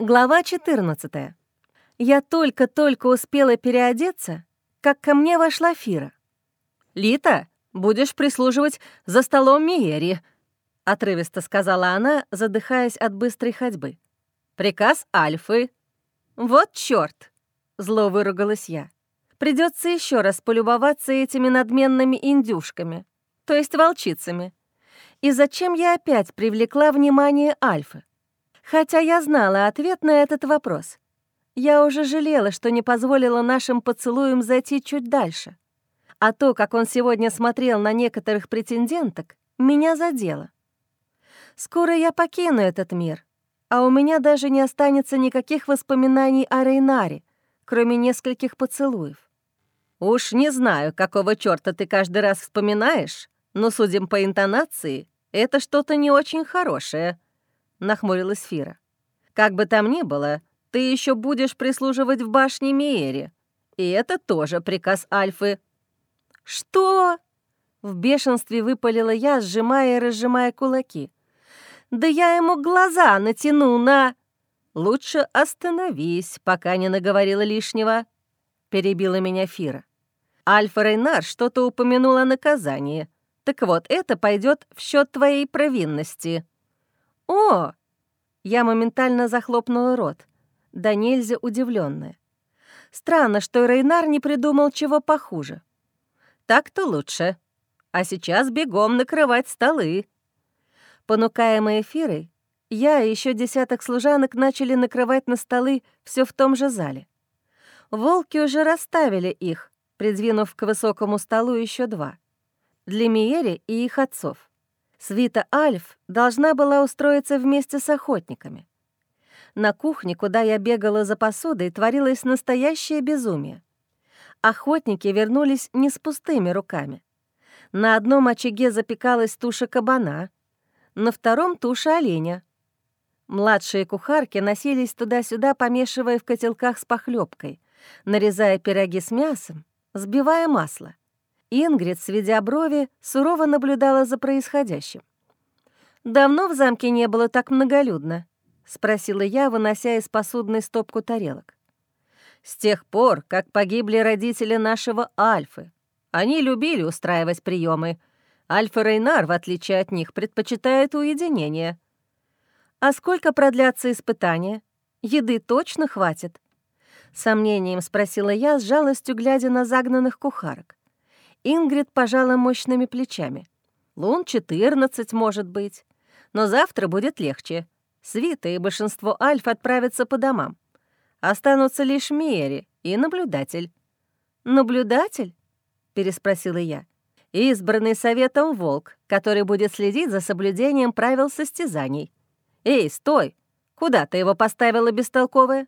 Глава 14. Я только-только успела переодеться, как ко мне вошла Фира. «Лита, будешь прислуживать за столом Миери», — отрывисто сказала она, задыхаясь от быстрой ходьбы. «Приказ Альфы». «Вот чёрт!» — зло выругалась я. Придется еще раз полюбоваться этими надменными индюшками, то есть волчицами. И зачем я опять привлекла внимание Альфы? Хотя я знала ответ на этот вопрос. Я уже жалела, что не позволила нашим поцелуям зайти чуть дальше. А то, как он сегодня смотрел на некоторых претенденток, меня задело. Скоро я покину этот мир, а у меня даже не останется никаких воспоминаний о Рейнаре, кроме нескольких поцелуев. Уж не знаю, какого чёрта ты каждый раз вспоминаешь, но, судим по интонации, это что-то не очень хорошее —— нахмурилась Фира. «Как бы там ни было, ты еще будешь прислуживать в башне Миере. И это тоже приказ Альфы». «Что?» — в бешенстве выпалила я, сжимая и разжимая кулаки. «Да я ему глаза натяну на...» «Лучше остановись, пока не наговорила лишнего», — перебила меня Фира. «Альфа Рейнар что-то упомянул о наказании. Так вот, это пойдет в счет твоей провинности». «О!» Я моментально захлопнула рот, да нельзя удивленная. Странно, что Рейнар не придумал чего похуже. Так-то лучше. А сейчас бегом накрывать столы. Понукаемые эфирой, я и еще десяток служанок начали накрывать на столы все в том же зале. Волки уже расставили их, придвинув к высокому столу еще два. Для Миери и их отцов. Свита Альф должна была устроиться вместе с охотниками. На кухне, куда я бегала за посудой, творилось настоящее безумие. Охотники вернулись не с пустыми руками. На одном очаге запекалась туша кабана, на втором — туша оленя. Младшие кухарки носились туда-сюда, помешивая в котелках с похлебкой, нарезая пироги с мясом, сбивая масло. Ингрид, сведя брови, сурово наблюдала за происходящим. «Давно в замке не было так многолюдно?» — спросила я, вынося из посудной стопку тарелок. «С тех пор, как погибли родители нашего Альфы. Они любили устраивать приемы. Альфа Рейнар, в отличие от них, предпочитает уединение. А сколько продлятся испытания? Еды точно хватит?» Сомнением спросила я, с жалостью глядя на загнанных кухарок. Ингрид пожала мощными плечами. «Лун 14, может быть. Но завтра будет легче. Свита и большинство альф отправятся по домам. Останутся лишь Мери и наблюдатель». «Наблюдатель?» — переспросила я. «Избранный советом волк, который будет следить за соблюдением правил состязаний. Эй, стой! Куда ты его поставила бестолковая?»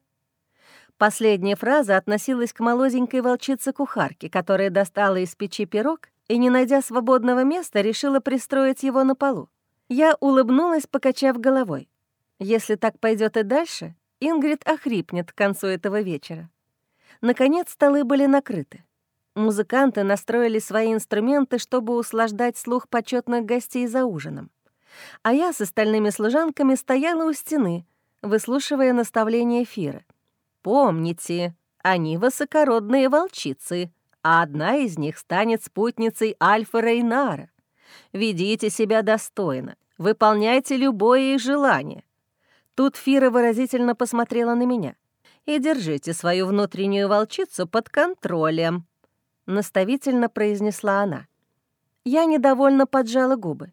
Последняя фраза относилась к молоденькой волчице-кухарке, которая достала из печи пирог и, не найдя свободного места, решила пристроить его на полу. Я улыбнулась, покачав головой. Если так пойдет и дальше, Ингрид охрипнет к концу этого вечера. Наконец столы были накрыты. Музыканты настроили свои инструменты, чтобы услаждать слух почетных гостей за ужином. А я с остальными служанками стояла у стены, выслушивая наставления Фира. Помните, они высокородные волчицы, а одна из них станет спутницей Альфа Рейнара. Ведите себя достойно, выполняйте любое их желание. Тут Фира выразительно посмотрела на меня. «И держите свою внутреннюю волчицу под контролем», — наставительно произнесла она. Я недовольно поджала губы.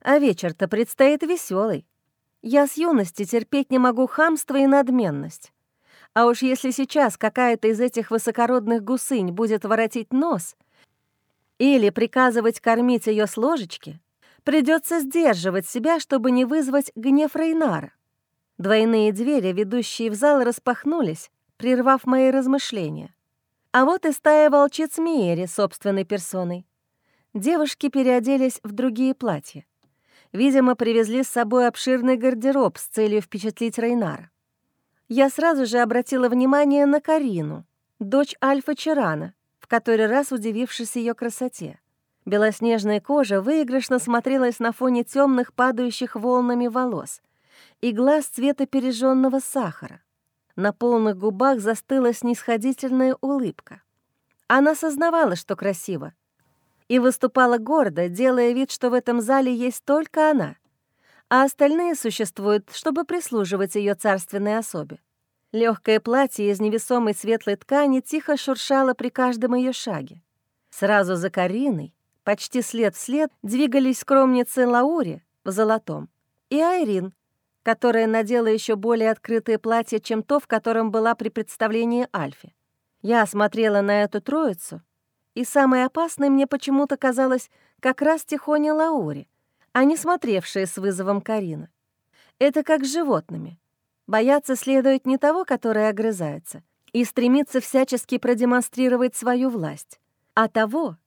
А вечер-то предстоит веселый. Я с юности терпеть не могу хамство и надменность. А уж если сейчас какая-то из этих высокородных гусынь будет воротить нос или приказывать кормить ее с ложечки, придется сдерживать себя, чтобы не вызвать гнев Рейнара. Двойные двери, ведущие в зал, распахнулись, прервав мои размышления. А вот и стая волчиц Миери собственной персоной. Девушки переоделись в другие платья. Видимо, привезли с собой обширный гардероб с целью впечатлить Рейнара я сразу же обратила внимание на Карину, дочь Альфа Чарана, в который раз удивившись ее красоте. Белоснежная кожа выигрышно смотрелась на фоне темных падающих волнами волос, и глаз цвета пережженного сахара. На полных губах застыла снисходительная улыбка. Она сознавала, что красиво, и выступала гордо, делая вид, что в этом зале есть только она, а остальные существуют, чтобы прислуживать ее царственной особе. Легкое платье из невесомой светлой ткани тихо шуршало при каждом ее шаге. Сразу за Кариной, почти след в след, двигались скромницы Лаури в золотом и Айрин, которая надела еще более открытое платье, чем то, в котором была при представлении Альфи. Я смотрела на эту троицу, и самой опасной мне почему-то казалось как раз Тихоня Лаури, а не смотревшая с вызовом Карина. Это как с животными — Бояться следует не того, который огрызается, и стремится всячески продемонстрировать свою власть, а того,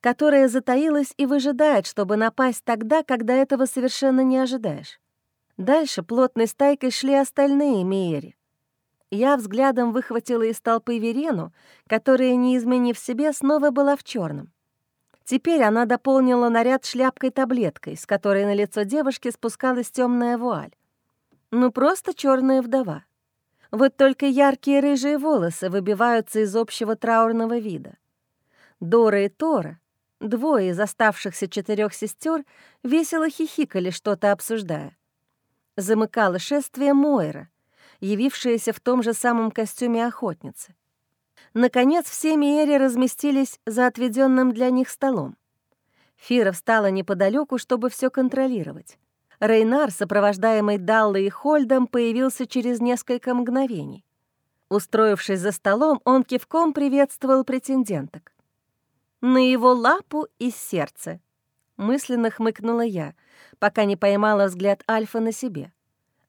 которое затаилось и выжидает, чтобы напасть тогда, когда этого совершенно не ожидаешь. Дальше плотной стайкой шли остальные Мейери. Я взглядом выхватила из толпы Верену, которая, не изменив себе, снова была в черном. Теперь она дополнила наряд шляпкой-таблеткой, с которой на лицо девушки спускалась темная вуаль. Ну, просто черная вдова. Вот только яркие рыжие волосы выбиваются из общего траурного вида. Дора и Тора, двое из оставшихся четырех сестер, весело хихикали, что-то обсуждая. Замыкала шествие Мойра, явившаяся в том же самом костюме охотницы. Наконец, все Миэри разместились за отведенным для них столом. Фира встала неподалеку, чтобы все контролировать. Рейнар, сопровождаемый Даллой и Хольдом, появился через несколько мгновений. Устроившись за столом, он кивком приветствовал претенденток. «На его лапу и сердце», — мысленно хмыкнула я, пока не поймала взгляд Альфа на себе.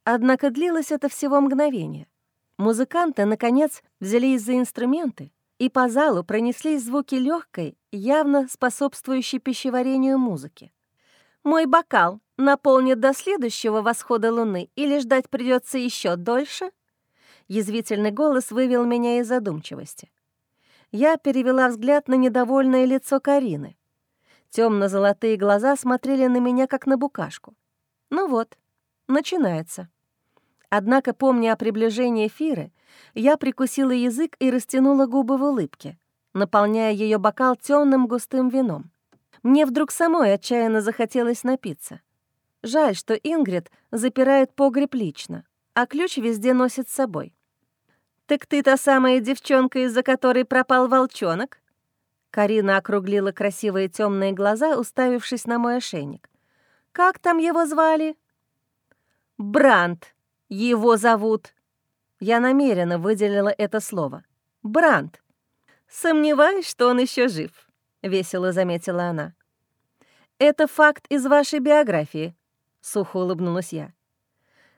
Однако длилось это всего мгновение. Музыканты, наконец, взялись за инструменты, и по залу пронеслись звуки легкой, явно способствующей пищеварению музыки. «Мой бокал наполнит до следующего восхода луны или ждать придется еще дольше?» Язвительный голос вывел меня из задумчивости. Я перевела взгляд на недовольное лицо Карины. Темно-золотые глаза смотрели на меня, как на букашку. Ну вот, начинается. Однако, помня о приближении Фиры, я прикусила язык и растянула губы в улыбке, наполняя ее бокал темным густым вином. Мне вдруг самой отчаянно захотелось напиться. Жаль, что Ингрид запирает погреб лично, а ключ везде носит с собой. «Так ты та самая девчонка, из-за которой пропал волчонок?» Карина округлила красивые темные глаза, уставившись на мой ошейник. «Как там его звали?» «Бранд. Его зовут». Я намеренно выделила это слово. «Бранд. Сомневаюсь, что он еще жив», — весело заметила она. «Это факт из вашей биографии», сухо улыбнулась я.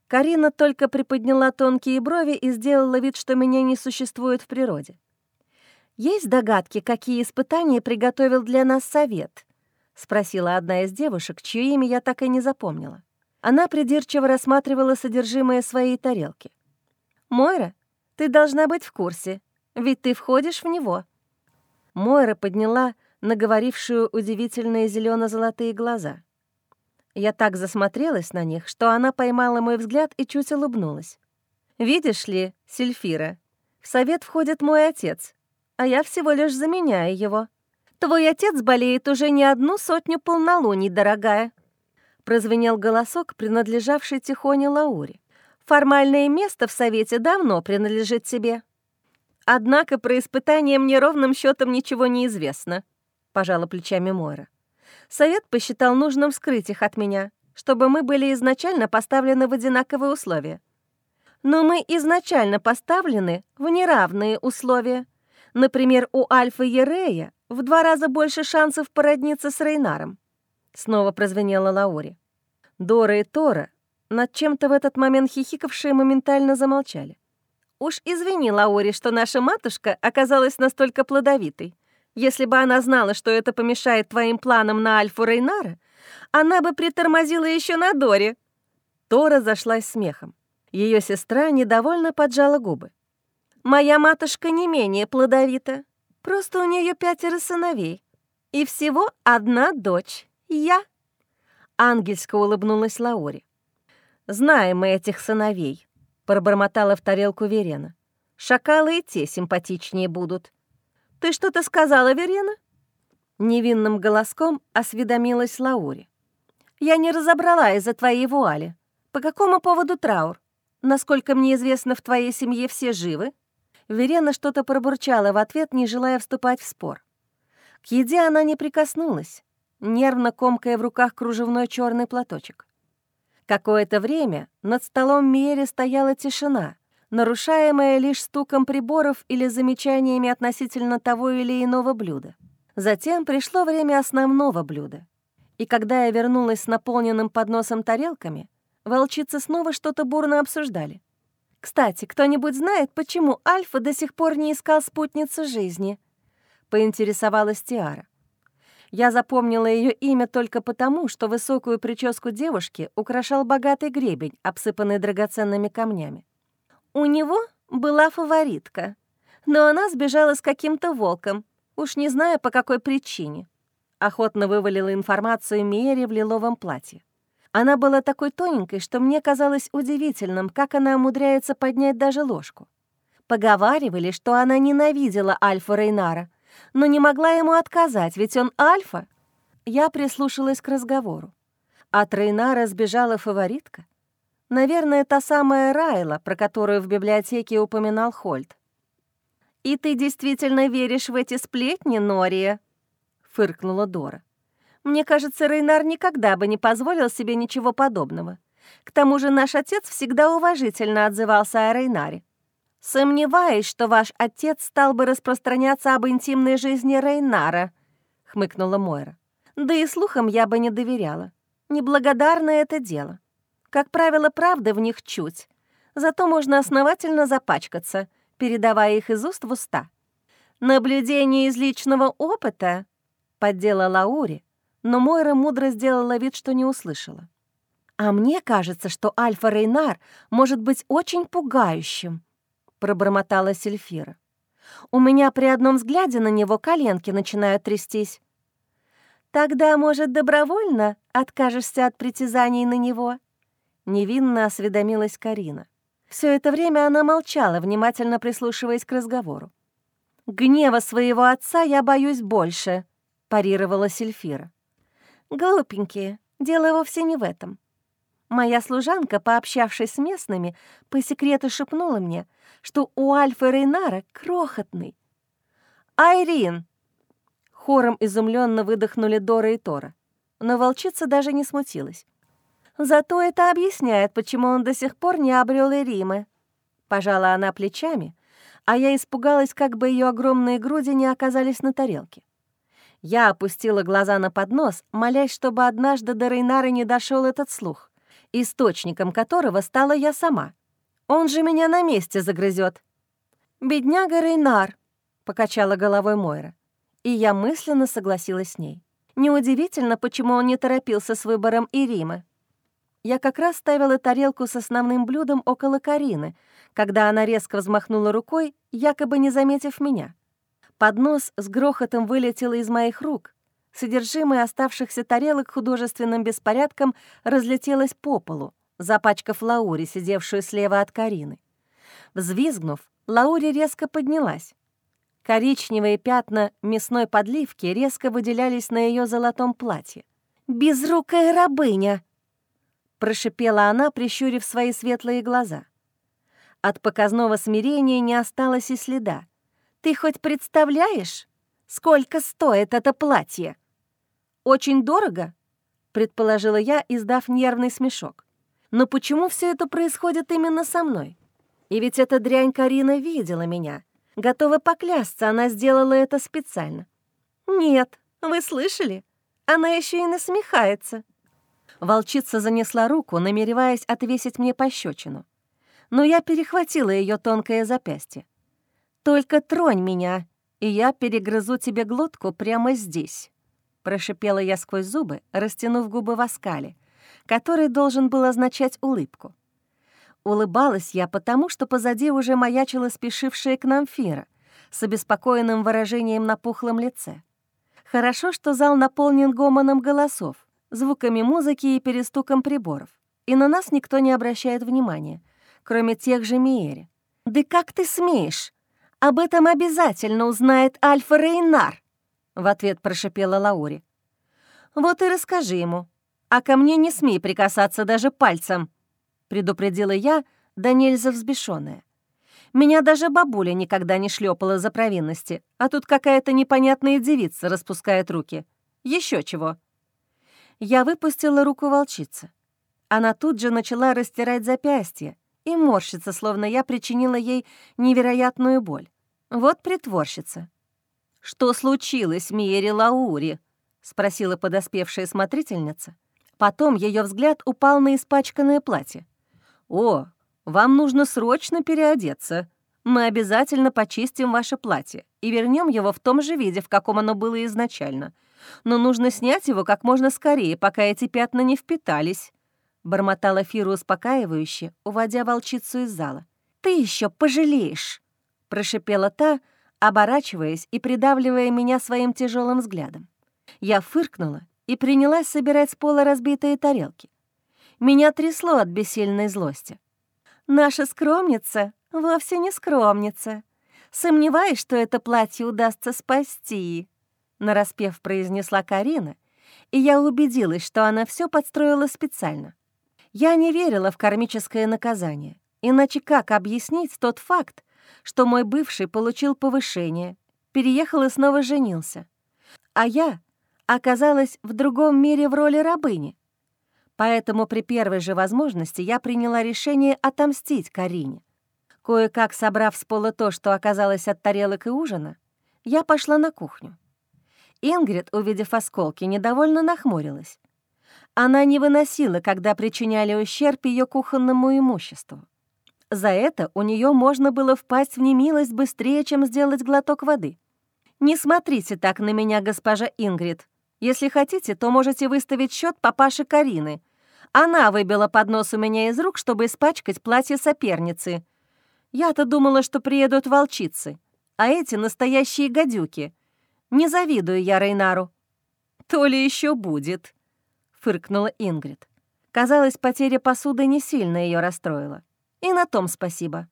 Карина только приподняла тонкие брови и сделала вид, что меня не существует в природе. «Есть догадки, какие испытания приготовил для нас совет?» — спросила одна из девушек, чье имя я так и не запомнила. Она придирчиво рассматривала содержимое своей тарелки. «Мойра, ты должна быть в курсе, ведь ты входишь в него». Мойра подняла наговорившую удивительные зелено золотые глаза. Я так засмотрелась на них, что она поймала мой взгляд и чуть улыбнулась. «Видишь ли, Сильфира, в совет входит мой отец, а я всего лишь заменяю его. Твой отец болеет уже не одну сотню полнолуний, дорогая». Прозвенел голосок, принадлежавший Тихоне Лауре. «Формальное место в совете давно принадлежит тебе». «Однако про испытание мне ровным счетом ничего не известно», — пожала плечами Мойра. Совет посчитал нужным скрыть их от меня, чтобы мы были изначально поставлены в одинаковые условия. Но мы изначально поставлены в неравные условия. Например, у Альфа Ерея в два раза больше шансов породниться с Рейнаром. Снова прозвенела Лаури. Дора и Тора, над чем-то в этот момент хихикавшие, моментально замолчали. «Уж извини, Лаури, что наша матушка оказалась настолько плодовитой. Если бы она знала, что это помешает твоим планам на Альфу Рейнара, она бы притормозила еще на Доре». Тора зашлась смехом. Ее сестра недовольно поджала губы. «Моя матушка не менее плодовита. Просто у нее пятеро сыновей. И всего одна дочь. Я». Ангельско улыбнулась Лаури. «Знаем мы этих сыновей», — пробормотала в тарелку Верена. «Шакалы и те симпатичнее будут». «Ты что-то сказала, Верена?» Невинным голоском осведомилась Лаури. «Я не разобрала из-за твоей вуали. По какому поводу траур? Насколько мне известно, в твоей семье все живы?» Верена что-то пробурчала в ответ, не желая вступать в спор. К еде она не прикоснулась, нервно комкая в руках кружевной черный платочек. Какое-то время над столом Миери стояла тишина, нарушаемая лишь стуком приборов или замечаниями относительно того или иного блюда. Затем пришло время основного блюда. И когда я вернулась с наполненным подносом тарелками, волчицы снова что-то бурно обсуждали. «Кстати, кто-нибудь знает, почему Альфа до сих пор не искал спутницу жизни?» — поинтересовалась Тиара. Я запомнила ее имя только потому, что высокую прическу девушки украшал богатый гребень, обсыпанный драгоценными камнями. У него была фаворитка, но она сбежала с каким-то волком, уж не знаю по какой причине. Охотно вывалила информацию Миэре в лиловом платье. Она была такой тоненькой, что мне казалось удивительным, как она умудряется поднять даже ложку. Поговаривали, что она ненавидела Альфа Рейнара, но не могла ему отказать, ведь он альфа. Я прислушалась к разговору. От Рейнара сбежала фаворитка. Наверное, та самая Райла, про которую в библиотеке упоминал Хольт. «И ты действительно веришь в эти сплетни, Нория?» — фыркнула Дора. «Мне кажется, Рейнар никогда бы не позволил себе ничего подобного. К тому же наш отец всегда уважительно отзывался о Рейнаре. «Сомневаюсь, что ваш отец стал бы распространяться об интимной жизни Рейнара», — хмыкнула Мойра. «Да и слухам я бы не доверяла. Неблагодарное это дело. Как правило, правды в них чуть. Зато можно основательно запачкаться, передавая их из уст в уста. «Наблюдение из личного опыта», — поддела Лаури, но Мойра мудро сделала вид, что не услышала. «А мне кажется, что Альфа Рейнар может быть очень пугающим», — пробормотала Сельфира. «У меня при одном взгляде на него коленки начинают трястись». «Тогда, может, добровольно откажешься от притязаний на него?» Невинно осведомилась Карина. Все это время она молчала, внимательно прислушиваясь к разговору. «Гнева своего отца я боюсь больше», — парировала Сельфира. «Глупенькие, дело вовсе не в этом. Моя служанка, пообщавшись с местными, по секрету шепнула мне, что у Альфа Рейнара крохотный. «Айрин!» Хором изумленно выдохнули Дора и Тора, но волчица даже не смутилась. «Зато это объясняет, почему он до сих пор не обрел Эримы». Пожала она плечами, а я испугалась, как бы ее огромные груди не оказались на тарелке. Я опустила глаза на поднос, молясь, чтобы однажды до Рейнара не дошел этот слух источником которого стала я сама. Он же меня на месте загрызет. «Бедняга Рейнар», — покачала головой Мойра, и я мысленно согласилась с ней. Неудивительно, почему он не торопился с выбором Иримы. Я как раз ставила тарелку с основным блюдом около Карины, когда она резко взмахнула рукой, якобы не заметив меня. Поднос с грохотом вылетел из моих рук, Содержимое оставшихся тарелок художественным беспорядком разлетелось по полу, запачкав Лаури, сидевшую слева от Карины. Взвизгнув, Лаури резко поднялась. Коричневые пятна мясной подливки резко выделялись на ее золотом платье. «Безрукая рабыня!» — прошипела она, прищурив свои светлые глаза. От показного смирения не осталось и следа. «Ты хоть представляешь, сколько стоит это платье?» «Очень дорого?» — предположила я, издав нервный смешок. «Но почему все это происходит именно со мной? И ведь эта дрянь Карина видела меня. Готова поклясться, она сделала это специально». «Нет, вы слышали? Она еще и насмехается». Волчица занесла руку, намереваясь отвесить мне пощечину. Но я перехватила ее тонкое запястье. «Только тронь меня, и я перегрызу тебе глотку прямо здесь» прошипела я сквозь зубы, растянув губы в оскале, который должен был означать улыбку. Улыбалась я потому, что позади уже маячила спешившая к нам Фира с обеспокоенным выражением на пухлом лице. Хорошо, что зал наполнен гомоном голосов, звуками музыки и перестуком приборов. и на нас никто не обращает внимания, кроме тех же Миери. «Да как ты смеешь? Об этом обязательно узнает Альфа Рейнар!» В ответ прошипела Лаури. «Вот и расскажи ему. А ко мне не смей прикасаться даже пальцем», предупредила я, да нельзя взбешённая. Меня даже бабуля никогда не шлепала за провинности, а тут какая-то непонятная девица распускает руки. Еще чего. Я выпустила руку волчицы. Она тут же начала растирать запястье и морщиться, словно я причинила ей невероятную боль. Вот притворщица. «Что случилось, Миери Лаури?» — спросила подоспевшая смотрительница. Потом ее взгляд упал на испачканное платье. «О, вам нужно срочно переодеться. Мы обязательно почистим ваше платье и вернем его в том же виде, в каком оно было изначально. Но нужно снять его как можно скорее, пока эти пятна не впитались», — бормотала Фира успокаивающе, уводя волчицу из зала. «Ты еще пожалеешь», — прошипела та, оборачиваясь и придавливая меня своим тяжелым взглядом. Я фыркнула и принялась собирать с пола разбитые тарелки. Меня трясло от бессильной злости. Наша скромница вовсе не скромница. Сомневаюсь, что это платье удастся спасти, нараспев произнесла Карина, и я убедилась, что она все подстроила специально. Я не верила в кармическое наказание, иначе как объяснить тот факт, что мой бывший получил повышение, переехал и снова женился, а я оказалась в другом мире в роли рабыни, Поэтому при первой же возможности я приняла решение отомстить Карине. Кое-как собрав с пола то, что оказалось от тарелок и ужина, я пошла на кухню. Ингрид, увидев осколки, недовольно нахмурилась. Она не выносила, когда причиняли ущерб ее кухонному имуществу. За это у нее можно было впасть в немилость быстрее, чем сделать глоток воды. «Не смотрите так на меня, госпожа Ингрид. Если хотите, то можете выставить счет папаши Карины. Она выбила поднос у меня из рук, чтобы испачкать платье соперницы. Я-то думала, что приедут волчицы, а эти настоящие гадюки. Не завидую я Рейнару. То ли еще будет, фыркнула Ингрид. Казалось, потеря посуды не сильно ее расстроила. И на том спасибо.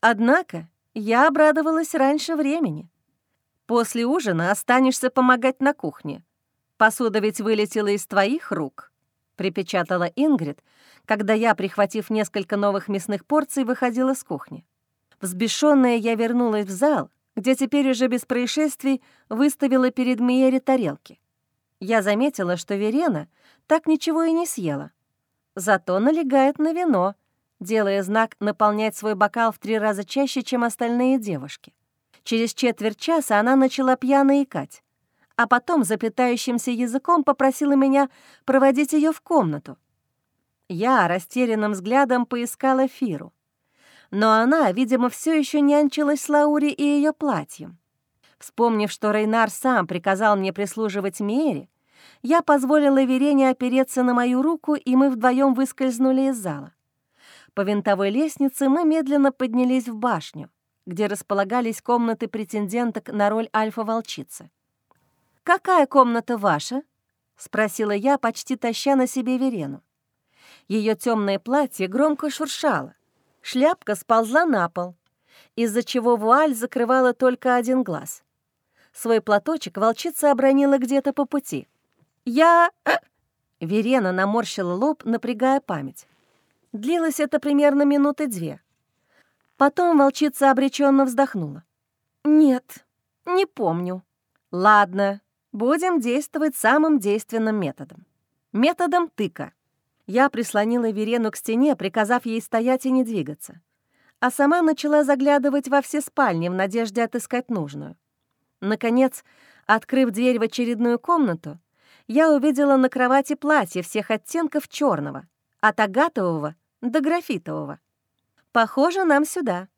Однако я обрадовалась раньше времени. После ужина останешься помогать на кухне. Посуда ведь вылетела из твоих рук припечатала Ингрид, когда я, прихватив несколько новых мясных порций, выходила с кухни. Взбешенная я вернулась в зал, где теперь уже без происшествий выставила перед Миери тарелки. Я заметила, что Верена так ничего и не съела. Зато налегает на вино, делая знак наполнять свой бокал в три раза чаще, чем остальные девушки. Через четверть часа она начала пьяно икать а потом заплетающимся языком попросила меня проводить ее в комнату. Я растерянным взглядом поискала Фиру. Но она, видимо, все еще нянчилась с Лаури и ее платьем. Вспомнив, что Рейнар сам приказал мне прислуживать Мере, я позволила Верене опереться на мою руку, и мы вдвоем выскользнули из зала. По винтовой лестнице мы медленно поднялись в башню, где располагались комнаты претенденток на роль альфа-волчицы. «Какая комната ваша?» — спросила я, почти таща на себе Верену. Ее темное платье громко шуршало. Шляпка сползла на пол, из-за чего вуаль закрывала только один глаз. Свой платочек волчица обронила где-то по пути. «Я...» Верена наморщила лоб, напрягая память. Длилось это примерно минуты две. Потом волчица обреченно вздохнула. «Нет, не помню». «Ладно, Будем действовать самым действенным методом. Методом тыка. Я прислонила Верену к стене, приказав ей стоять и не двигаться. А сама начала заглядывать во все спальни в надежде отыскать нужную. Наконец, открыв дверь в очередную комнату, я увидела на кровати платье всех оттенков черного, от агатового до графитового. Похоже, нам сюда.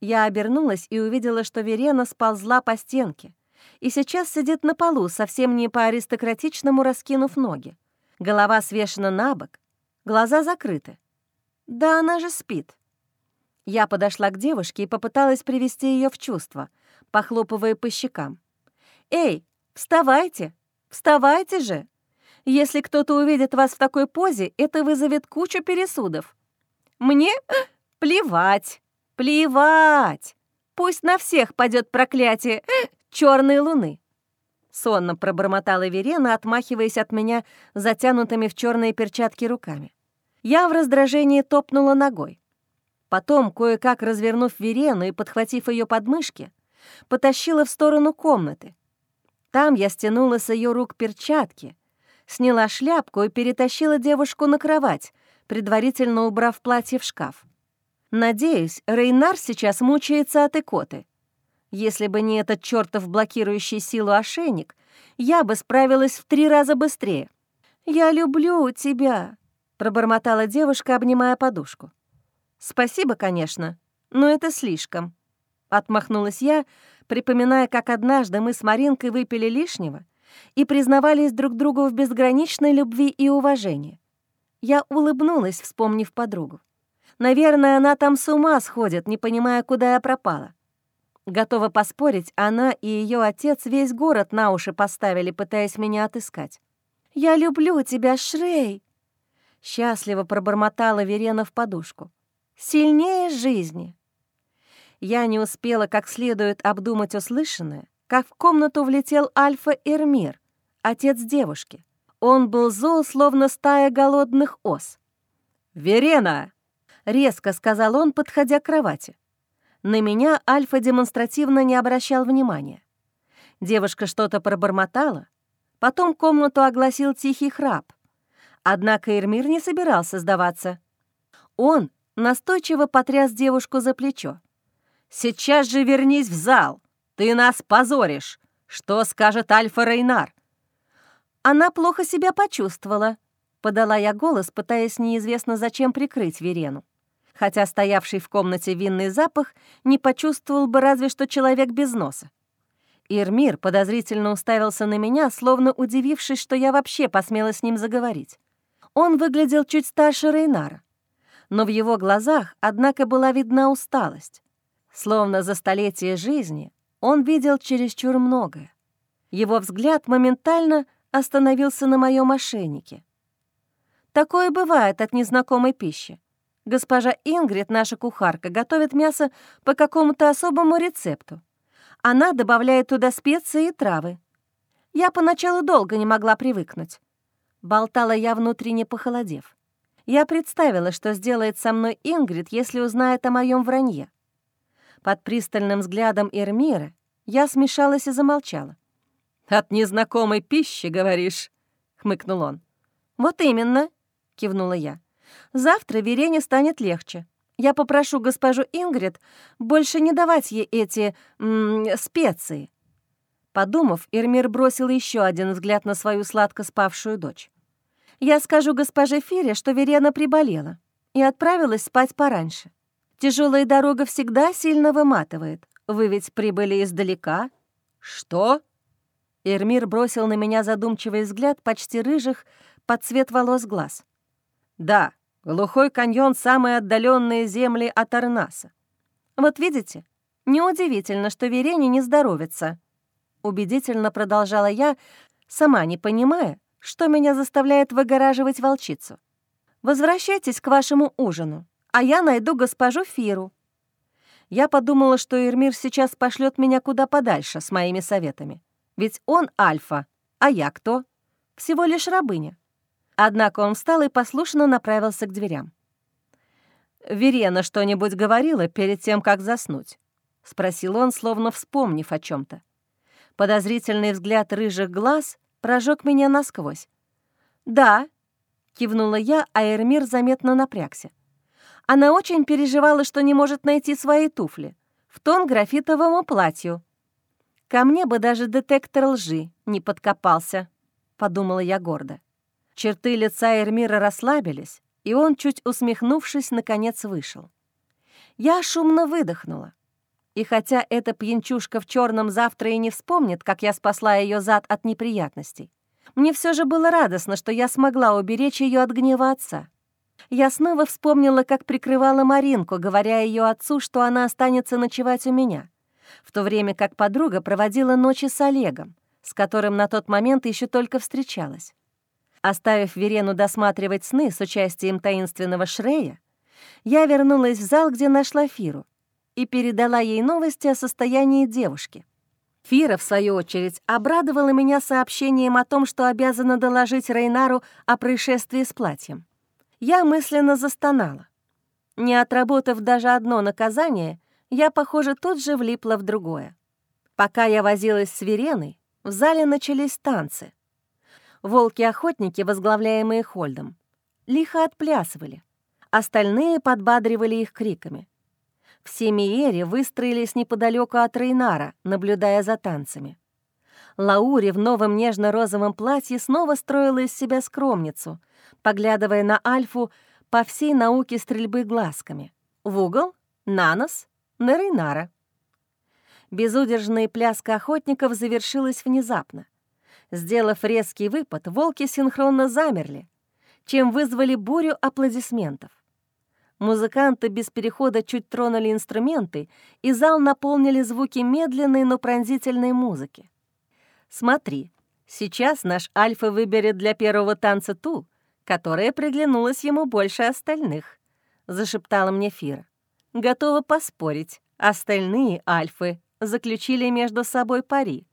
Я обернулась и увидела, что Верена сползла по стенке, и сейчас сидит на полу, совсем не по-аристократичному раскинув ноги. Голова свешена на бок, глаза закрыты. Да она же спит. Я подошла к девушке и попыталась привести ее в чувство, похлопывая по щекам. «Эй, вставайте! Вставайте же! Если кто-то увидит вас в такой позе, это вызовет кучу пересудов. Мне плевать, плевать. Пусть на всех падет проклятие черной луны. Сонно пробормотала Верена, отмахиваясь от меня затянутыми в черные перчатки руками. Я в раздражении топнула ногой. Потом, кое-как развернув Верену и подхватив ее подмышки, потащила в сторону комнаты. Там я стянула с ее рук перчатки, сняла шляпку и перетащила девушку на кровать, предварительно убрав платье в шкаф. Надеюсь, Рейнар сейчас мучается от икоты. Если бы не этот чертов блокирующий силу ошейник, я бы справилась в три раза быстрее. «Я люблю тебя», — пробормотала девушка, обнимая подушку. «Спасибо, конечно, но это слишком», — отмахнулась я, припоминая, как однажды мы с Маринкой выпили лишнего и признавались друг другу в безграничной любви и уважении. Я улыбнулась, вспомнив подругу. Наверное, она там с ума сходит, не понимая, куда я пропала. Готова поспорить, она и ее отец весь город на уши поставили, пытаясь меня отыскать. «Я люблю тебя, Шрей!» Счастливо пробормотала Верена в подушку. «Сильнее жизни!» Я не успела как следует обдумать услышанное, как в комнату влетел Альфа Эрмир, отец девушки. Он был зол, словно стая голодных ос. «Верена!» — резко сказал он, подходя к кровати. На меня Альфа демонстративно не обращал внимания. Девушка что-то пробормотала, потом комнату огласил тихий храп. Однако Эрмир не собирался сдаваться. Он настойчиво потряс девушку за плечо. «Сейчас же вернись в зал! Ты нас позоришь! Что скажет Альфа Рейнар?» Она плохо себя почувствовала, — подала я голос, пытаясь неизвестно зачем прикрыть Верену хотя стоявший в комнате винный запах не почувствовал бы разве что человек без носа. Ирмир подозрительно уставился на меня, словно удивившись, что я вообще посмела с ним заговорить. Он выглядел чуть старше Рейнара, но в его глазах, однако, была видна усталость. Словно за столетие жизни он видел чересчур многое. Его взгляд моментально остановился на моем ошейнике. Такое бывает от незнакомой пищи. Госпожа Ингрид, наша кухарка, готовит мясо по какому-то особому рецепту. Она добавляет туда специи и травы. Я поначалу долго не могла привыкнуть. Болтала я внутренне похолодев. Я представила, что сделает со мной Ингрид, если узнает о моем вранье. Под пристальным взглядом Эрмира я смешалась и замолчала. «От незнакомой пищи, говоришь?» — хмыкнул он. «Вот именно», — кивнула я. Завтра Верене станет легче. Я попрошу госпожу Ингрид больше не давать ей эти м -м, специи». Подумав, Эрмир бросил еще один взгляд на свою сладко спавшую дочь. «Я скажу госпоже Фире, что Верена приболела и отправилась спать пораньше. Тяжелая дорога всегда сильно выматывает. Вы ведь прибыли издалека». «Что?» Эрмир бросил на меня задумчивый взгляд почти рыжих под цвет волос глаз. «Да, Глухой каньон — самые отдаленные земли от Арнаса. Вот видите, неудивительно, что Верене не здоровится. Убедительно продолжала я, сама не понимая, что меня заставляет выгораживать волчицу. «Возвращайтесь к вашему ужину, а я найду госпожу Фиру». Я подумала, что Эрмир сейчас пошлет меня куда подальше с моими советами. Ведь он альфа, а я кто? Всего лишь рабыня. Однако он встал и послушно направился к дверям. «Верена что-нибудь говорила перед тем, как заснуть?» — спросил он, словно вспомнив о чем то Подозрительный взгляд рыжих глаз прожег меня насквозь. «Да», — кивнула я, а Эрмир заметно напрягся. Она очень переживала, что не может найти свои туфли, в тон графитовому платью. «Ко мне бы даже детектор лжи не подкопался», — подумала я гордо. Черты лица Эрмира расслабились, и он, чуть усмехнувшись, наконец вышел. Я шумно выдохнула. И хотя эта пьянчушка в черном завтра и не вспомнит, как я спасла ее зад от неприятностей, мне все же было радостно, что я смогла уберечь ее от гнева отца. Я снова вспомнила, как прикрывала Маринку, говоря ее отцу, что она останется ночевать у меня, в то время как подруга проводила ночи с Олегом, с которым на тот момент еще только встречалась. Оставив Верену досматривать сны с участием таинственного Шрея, я вернулась в зал, где нашла Фиру, и передала ей новости о состоянии девушки. Фира, в свою очередь, обрадовала меня сообщением о том, что обязана доложить Рейнару о происшествии с платьем. Я мысленно застонала. Не отработав даже одно наказание, я, похоже, тут же влипла в другое. Пока я возилась с Вереной, в зале начались танцы. Волки-охотники, возглавляемые Хольдом, лихо отплясывали. Остальные подбадривали их криками. Все Миери выстроились неподалеку от Рейнара, наблюдая за танцами. Лаури в новом нежно-розовом платье снова строила из себя скромницу, поглядывая на Альфу по всей науке стрельбы глазками. В угол, на нос, на Рейнара. Безудержная пляска охотников завершилась внезапно. Сделав резкий выпад, волки синхронно замерли, чем вызвали бурю аплодисментов. Музыканты без перехода чуть тронули инструменты, и зал наполнили звуки медленной, но пронзительной музыки. «Смотри, сейчас наш Альфа выберет для первого танца ту, которая приглянулась ему больше остальных», — зашептала мне Фира. «Готова поспорить, остальные Альфы заключили между собой пари.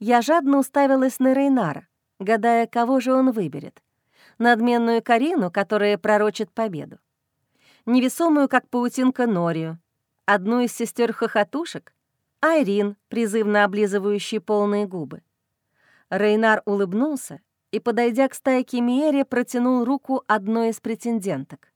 Я жадно уставилась на Рейнара, гадая, кого же он выберет. Надменную Карину, которая пророчит победу. Невесомую, как паутинка, Норию. Одну из сестер хохотушек. Айрин, призывно облизывающий полные губы. Рейнар улыбнулся и, подойдя к стайке Миере, протянул руку одной из претенденток.